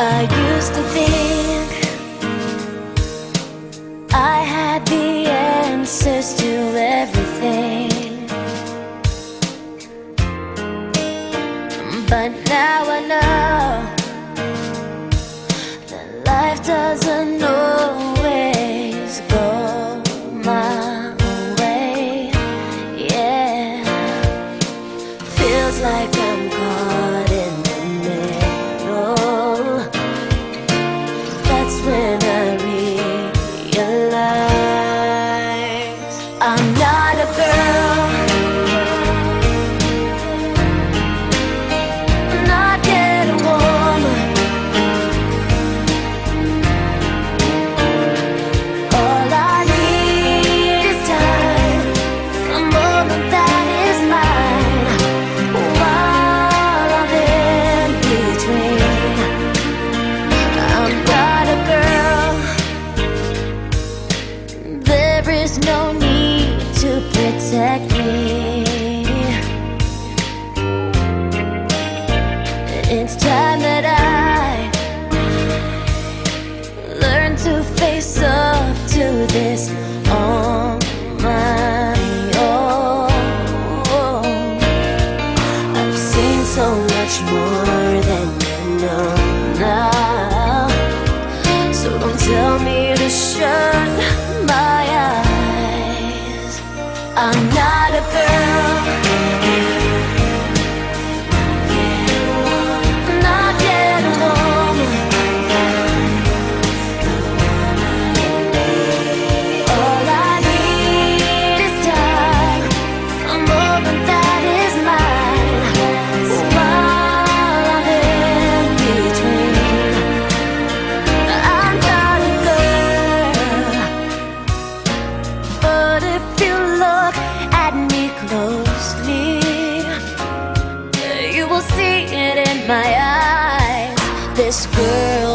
I used to think I had the answers to everything, but now I know that life doesn't know. To protect me. It's time that I learn to face up to this. my eyes. This girl.